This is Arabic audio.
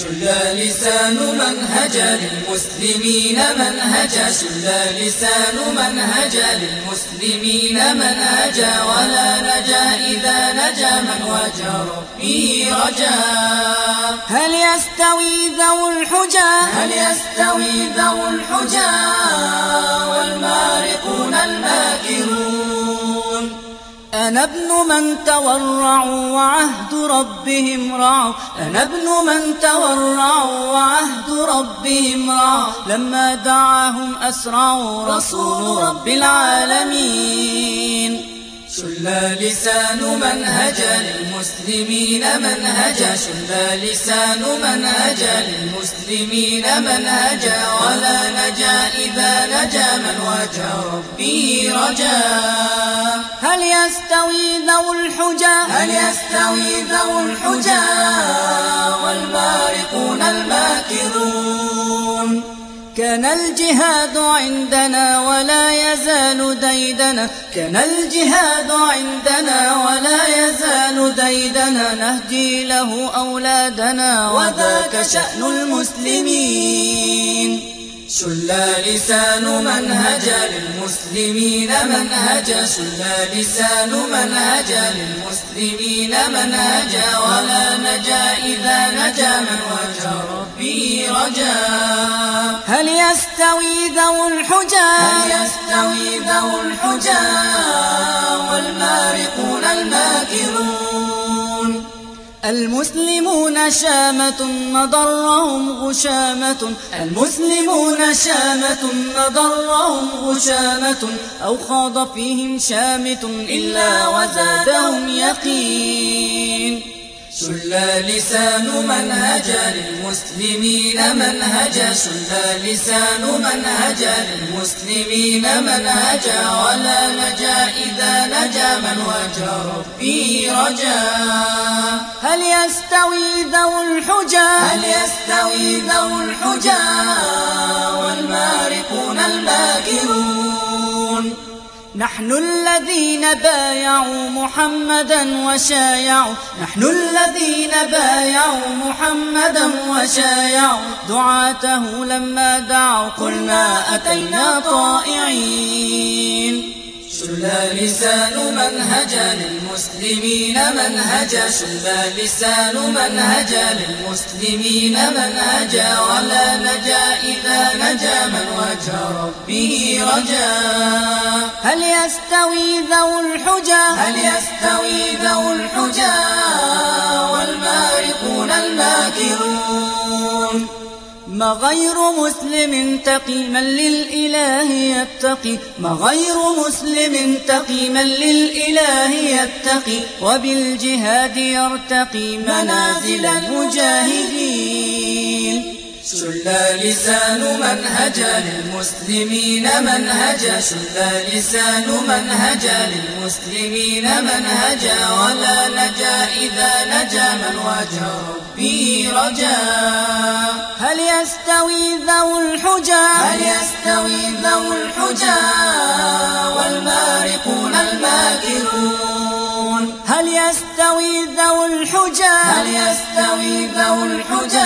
شل لسان منهج للمسلمين منهجا شل لسان منهج للمسلمين منهجا ولا نجا إذا نجا من وجه ربه رجا. هل يستوي ذو الحجى هل يستوي ذو الحجى والمارقون الماكرون أنا ابن من تورعوا وعهد ربهم رعوا أنا ابن من تورعوا وعهد ربهم رعوا لما دعاهم أسرعوا رسول رب العالمين. شل لسان منهج للمسلمين منهجا شل لسان منهج للمسلمين منهجا ولا نجا إذا نجا. من وجه ربه رجا. هل يستوي ذو الحجى هل يستوي ذو الحجى والبارقون الماكرون كان الجهاد عندنا ولا يزال ديدنا. كان الجهاد عندنا ولا يزال ديدنا. نهدي له أولادنا وذاك شأن المسلمين. شل لسان منهج للمسلمين منهجا شل لسان منهج للمسلمين منهجا ولا نجا إذا نجا من وجه ربه رجا. هل يستوي ذو الحجى هل يستوي ذو الحجى والمارقون الماكرون المسلمون شامة مضرهم غشامة. المسلمون شامة مضرهم غشامة. أو خاض فيهم شامت إلا وزادهم يقين. شل لسان منهج للمسلمين منهجا شل لسان منهج للمسلمين منهجا ولا نجا إذا نجا من وجه ربه رجا. هل يستوي ذو الحجى هل يستوي ذو الحجى نحن الذين بايعوا محمدا وشايعوا. نحن الذين بايعوا محمدا وشايعوا. دعاته لما دعوا قلنا أتينا طائعين. شل لسان منهج للمسلمين منهجا شل لسان منهج للمسلمين منهجا ولا نجا إذا نجا من وجه ربه رجا. هل يستوي ذو الحجى هل يستوي ذو الحجى والمارقون الماكرون ما غير مسلم تقي من للإله يتقي ما غير مسلم تقي من للإله يتقي وبالجهاد يرتقي منازل المجاهدين. شل لسان منهج للمسلمين منهجا شل لسان منهج للمسلمين منهجا ولا نجا إذا نجا من وجه ربه رجا. هل يستوي ذو الحجى. هل يستوي ذو الحجى والمارقون الماكرون. هل يستوي ذو الحجى؟ هل يستوي ذو الحجى